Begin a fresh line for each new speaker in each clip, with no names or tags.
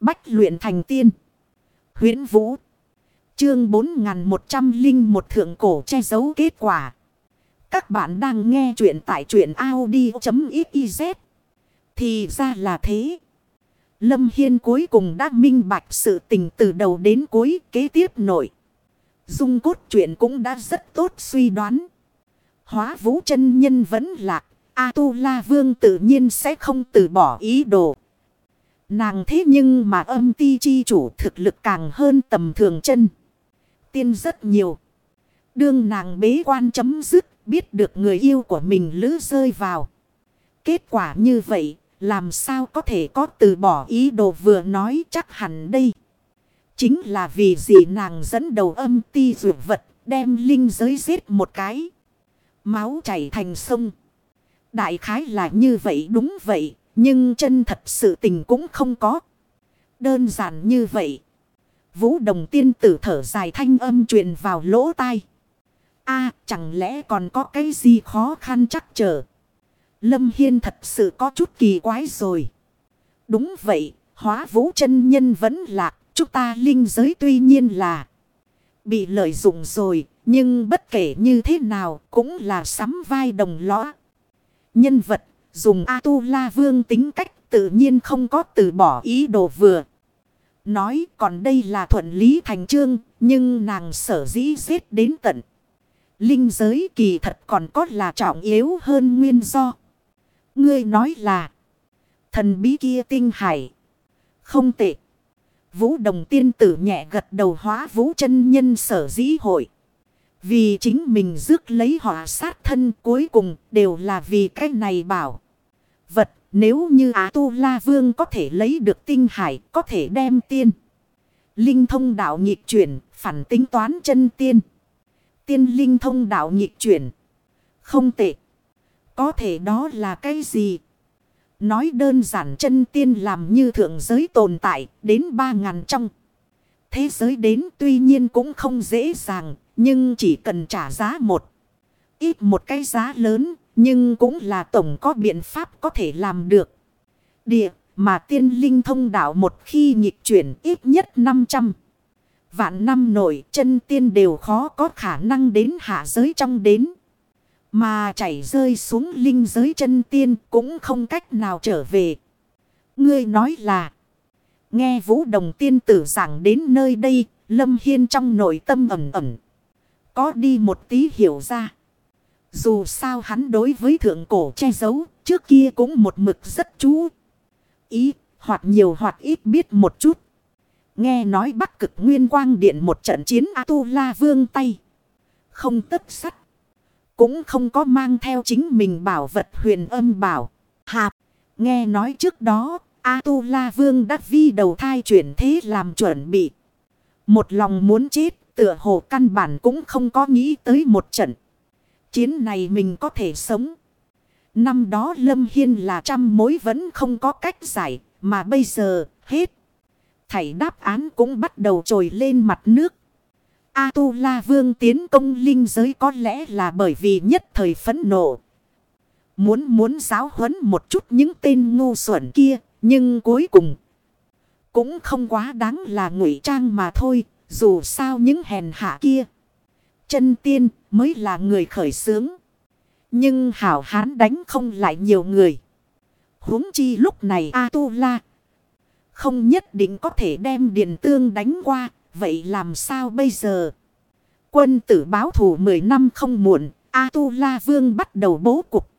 Bách luyện thành tiên. huyễn Vũ. Chương 4101 thượng cổ che giấu kết quả. Các bạn đang nghe truyện tại truyện Audi.xyz. Thì ra là thế. Lâm Hiên cuối cùng đã minh bạch sự tình từ đầu đến cuối kế tiếp nổi. Dung cốt truyện cũng đã rất tốt suy đoán. Hóa vũ chân nhân vẫn lạc. A-tu-la vương tự nhiên sẽ không từ bỏ ý đồ. Nàng thế nhưng mà âm ti chi chủ thực lực càng hơn tầm thường chân. Tiên rất nhiều. Đương nàng bế quan chấm dứt, biết được người yêu của mình lữ rơi vào. Kết quả như vậy, làm sao có thể có từ bỏ ý đồ vừa nói chắc hẳn đây. Chính là vì gì nàng dẫn đầu âm ti rượu vật, đem linh giới giết một cái. Máu chảy thành sông. Đại khái là như vậy, đúng vậy. Nhưng chân thật sự tình cũng không có. Đơn giản như vậy. Vũ đồng tiên tử thở dài thanh âm truyền vào lỗ tai. a chẳng lẽ còn có cái gì khó khăn chắc chờ. Lâm Hiên thật sự có chút kỳ quái rồi. Đúng vậy, hóa vũ chân nhân vẫn lạc. Chúng ta linh giới tuy nhiên là bị lợi dụng rồi. Nhưng bất kể như thế nào cũng là sắm vai đồng lõa. Nhân vật dùng A-tu-la vương tính cách tự nhiên không có từ bỏ ý đồ vừa. Nói còn đây là thuận lý thành trương, nhưng nàng sở dĩ giết đến tận. Linh giới kỳ thật còn có là trọng yếu hơn nguyên do. Ngươi nói là thần bí kia tinh hải. Không tệ. Vũ đồng tiên tử nhẹ gật đầu hóa vũ chân nhân sở dĩ hội. Vì chính mình rước lấy họ sát thân cuối cùng đều là vì cái này bảo. Vật nếu như Á Tu La Vương có thể lấy được tinh hải, có thể đem tiên. Linh thông đạo nhịp chuyển, phản tính toán chân tiên. Tiên linh thông đạo nhịp chuyển. Không tệ. Có thể đó là cái gì? Nói đơn giản chân tiên làm như thượng giới tồn tại, đến ba ngàn trong. Thế giới đến tuy nhiên cũng không dễ dàng nhưng chỉ cần trả giá một. Ít một cái giá lớn. Nhưng cũng là tổng có biện pháp có thể làm được. Địa mà tiên linh thông đạo một khi nhịp chuyển ít nhất 500. Vạn năm nổi chân tiên đều khó có khả năng đến hạ giới trong đến. Mà chảy rơi xuống linh giới chân tiên cũng không cách nào trở về. Ngươi nói là. Nghe vũ đồng tiên tử giảng đến nơi đây. Lâm Hiên trong nội tâm ẩm ẩm. Có đi một tí hiểu ra. Dù sao hắn đối với thượng cổ che giấu. Trước kia cũng một mực rất chú. Ý, hoặc nhiều hoặc ít biết một chút. Nghe nói bắc cực nguyên quang điện một trận chiến A-tu-la vương tay. Không tất sắt. Cũng không có mang theo chính mình bảo vật huyền âm bảo. Hạp. Nghe nói trước đó. A-tu-la vương đã vi đầu thai chuyển thế làm chuẩn bị. Một lòng muốn chết. Tựa hồ căn bản cũng không có nghĩ tới một trận. Chiến này mình có thể sống. Năm đó Lâm Hiên là trăm mối vẫn không có cách giải. Mà bây giờ, hết. Thảy đáp án cũng bắt đầu trồi lên mặt nước. A-tu-la vương tiến công linh giới có lẽ là bởi vì nhất thời phẫn nộ. Muốn muốn giáo huấn một chút những tên ngu xuẩn kia. Nhưng cuối cùng. Cũng không quá đáng là ngụy trang mà thôi. Dù sao những hèn hạ kia. Chân tiên mới là người khởi sướng. Nhưng hảo hán đánh không lại nhiều người. huống chi lúc này A-tu-la. Không nhất định có thể đem điện tương đánh qua. Vậy làm sao bây giờ? Quân tử báo thủ 10 năm không muộn. A-tu-la vương bắt đầu bố cục.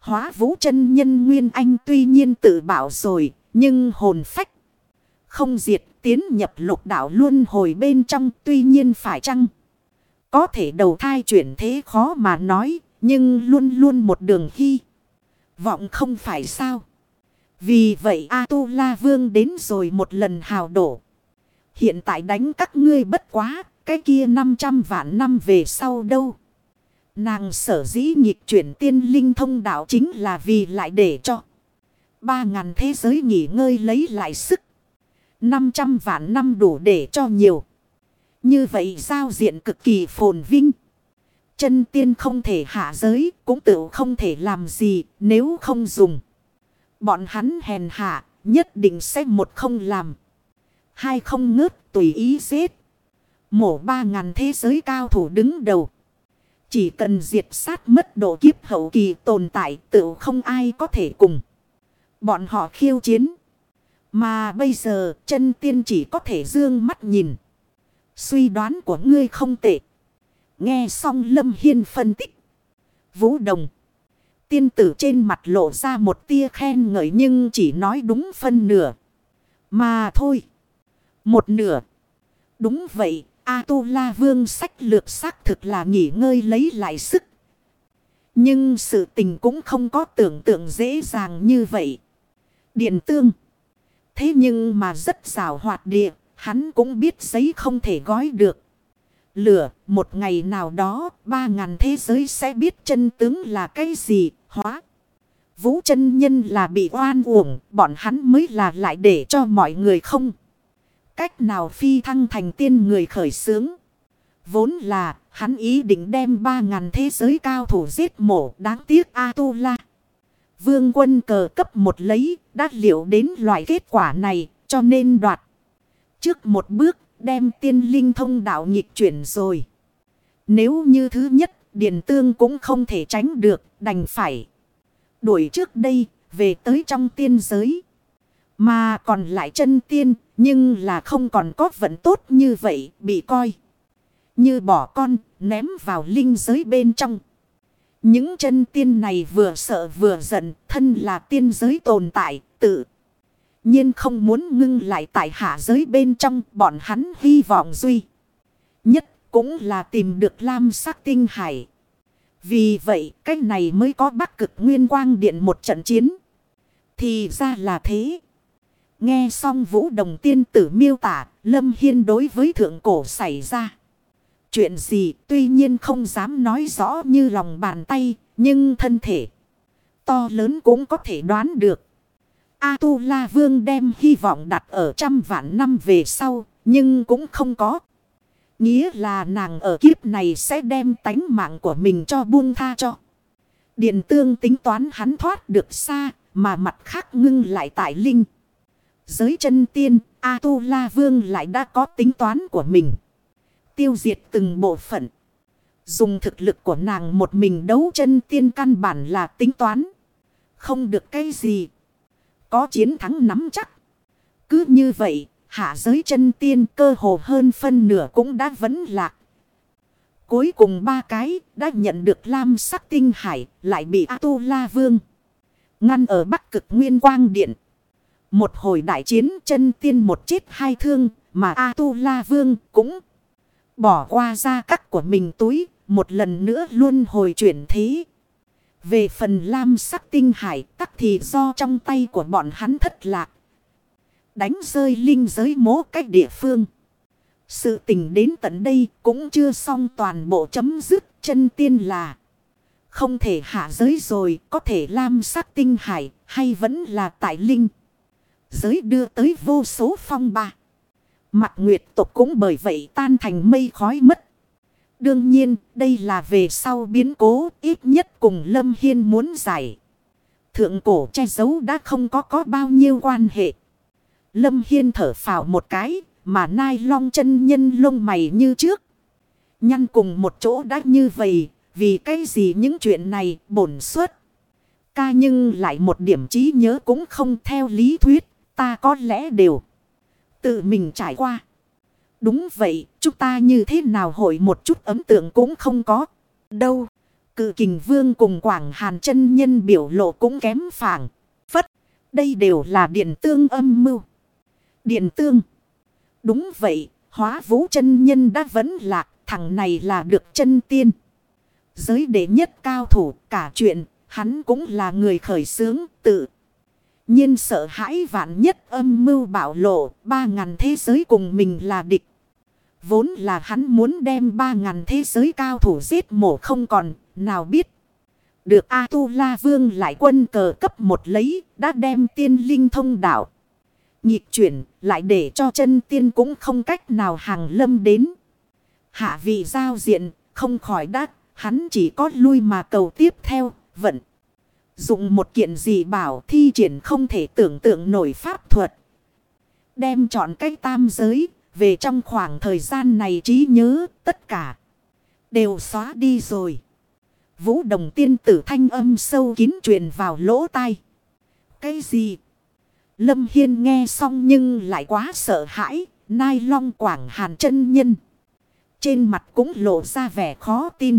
Hóa vũ chân nhân Nguyên Anh tuy nhiên tự bảo rồi. Nhưng hồn phách. Không diệt tiến nhập lục đạo luôn hồi bên trong tuy nhiên phải chăng? Có thể đầu thai chuyển thế khó mà nói, nhưng luôn luôn một đường hy. Vọng không phải sao. Vì vậy A-tu-la vương đến rồi một lần hào đổ. Hiện tại đánh các ngươi bất quá, cái kia 500 vạn năm về sau đâu. Nàng sở dĩ nhịp chuyển tiên linh thông đạo chính là vì lại để cho. Ba ngàn thế giới nghỉ ngơi lấy lại sức. 500 vạn năm đủ để cho nhiều. Như vậy giao diện cực kỳ phồn vinh. Chân tiên không thể hạ giới, cũng tự không thể làm gì nếu không dùng. Bọn hắn hèn hạ, nhất định sẽ một không làm. Hai không ngớt tùy ý giết. Mổ ba ngàn thế giới cao thủ đứng đầu. Chỉ cần diệt sát mất độ kiếp hậu kỳ tồn tại tự không ai có thể cùng. Bọn họ khiêu chiến. Mà bây giờ, chân tiên chỉ có thể dương mắt nhìn. Suy đoán của ngươi không tệ. Nghe xong Lâm Hiên phân tích. Vũ Đồng. Tiên tử trên mặt lộ ra một tia khen ngợi nhưng chỉ nói đúng phân nửa. Mà thôi. Một nửa. Đúng vậy. A-tu-la vương sách lược xác thực là nghỉ ngơi lấy lại sức. Nhưng sự tình cũng không có tưởng tượng dễ dàng như vậy. Điện tương. Thế nhưng mà rất xảo hoạt địa. Hắn cũng biết giấy không thể gói được. Lửa, một ngày nào đó, ba ngàn thế giới sẽ biết chân tướng là cái gì, hóa. Vũ chân nhân là bị oan uổng, bọn hắn mới là lại để cho mọi người không. Cách nào phi thăng thành tiên người khởi sướng. Vốn là, hắn ý định đem ba ngàn thế giới cao thủ giết mổ đáng tiếc A-tu-la. Vương quân cờ cấp một lấy, đã liệu đến loại kết quả này, cho nên đoạt. Trước một bước, đem tiên linh thông đạo nghịch chuyển rồi. Nếu như thứ nhất, điện Tương cũng không thể tránh được, đành phải. Đuổi trước đây, về tới trong tiên giới. Mà còn lại chân tiên, nhưng là không còn có vận tốt như vậy, bị coi. Như bỏ con, ném vào linh giới bên trong. Những chân tiên này vừa sợ vừa giận, thân là tiên giới tồn tại, tự nhiên không muốn ngưng lại tại hạ giới bên trong bọn hắn hy vọng duy. Nhất cũng là tìm được lam sắc tinh hải. Vì vậy cách này mới có bắc cực nguyên quang điện một trận chiến. Thì ra là thế. Nghe xong vũ đồng tiên tử miêu tả, Lâm Hiên đối với thượng cổ xảy ra. Chuyện gì tuy nhiên không dám nói rõ như lòng bàn tay, nhưng thân thể to lớn cũng có thể đoán được. A-tu-la vương đem hy vọng đặt ở trăm vạn năm về sau, nhưng cũng không có. Nghĩa là nàng ở kiếp này sẽ đem tánh mạng của mình cho buông tha cho. Điện tương tính toán hắn thoát được xa, mà mặt khác ngưng lại tại linh. Giới chân tiên, A-tu-la vương lại đã có tính toán của mình. Tiêu diệt từng bộ phận. Dùng thực lực của nàng một mình đấu chân tiên căn bản là tính toán. Không được cái gì. Có chiến thắng nắm chắc. Cứ như vậy, hạ giới chân tiên cơ hồ hơn phân nửa cũng đã vấn lạc. Cuối cùng ba cái đã nhận được lam sắc tinh hải lại bị A-tu-la vương. Ngăn ở bắc cực nguyên quang điện. Một hồi đại chiến chân tiên một chết hai thương mà A-tu-la vương cũng bỏ qua ra cắt của mình túi, một lần nữa luôn hồi chuyển thế. Về phần lam sắc tinh hải, tắc thì do trong tay của bọn hắn thất lạc. Đánh rơi linh giới mố cách địa phương. Sự tình đến tận đây cũng chưa xong toàn bộ chấm dứt, chân tiên là. Không thể hạ giới rồi, có thể lam sắc tinh hải hay vẫn là tại linh. Giới đưa tới vô số phong bạc. Mặt nguyệt tục cũng bởi vậy tan thành mây khói mất. Đương nhiên, đây là về sau biến cố ít nhất cùng Lâm Hiên muốn giải. Thượng cổ che giấu đã không có có bao nhiêu quan hệ. Lâm Hiên thở phào một cái, mà nai long chân nhân lông mày như trước. Nhăn cùng một chỗ đã như vậy, vì cái gì những chuyện này bổn suất. Ca nhưng lại một điểm trí nhớ cũng không theo lý thuyết, ta có lẽ đều tự mình trải qua. Đúng vậy, chúng ta như thế nào hội một chút ấm tượng cũng không có. Đâu, cự kình vương cùng quảng hàn chân nhân biểu lộ cũng kém phảng Phất, đây đều là điện tương âm mưu. Điện tương. Đúng vậy, hóa vũ chân nhân đã vẫn lạc, thằng này là được chân tiên. Giới đệ nhất cao thủ, cả chuyện, hắn cũng là người khởi sướng tự nhiên sợ hãi vạn nhất âm mưu bảo lộ, ba ngàn thế giới cùng mình là địch. Vốn là hắn muốn đem ba ngàn thế giới cao thủ giết mổ không còn, nào biết. Được A-tu-la vương lại quân cờ cấp một lấy, đã đem tiên linh thông đạo. Nhịp chuyển, lại để cho chân tiên cũng không cách nào hàng lâm đến. Hạ vị giao diện, không khỏi đắc, hắn chỉ có lui mà cầu tiếp theo, vận. Dụng một kiện gì bảo thi triển không thể tưởng tượng nổi pháp thuật. đem chọn cái tam giới. Về trong khoảng thời gian này trí nhớ, tất cả. Đều xóa đi rồi. Vũ đồng tiên tử thanh âm sâu kín truyền vào lỗ tai. Cái gì? Lâm Hiên nghe xong nhưng lại quá sợ hãi. Nai long quảng hàn chân nhân. Trên mặt cũng lộ ra vẻ khó tin.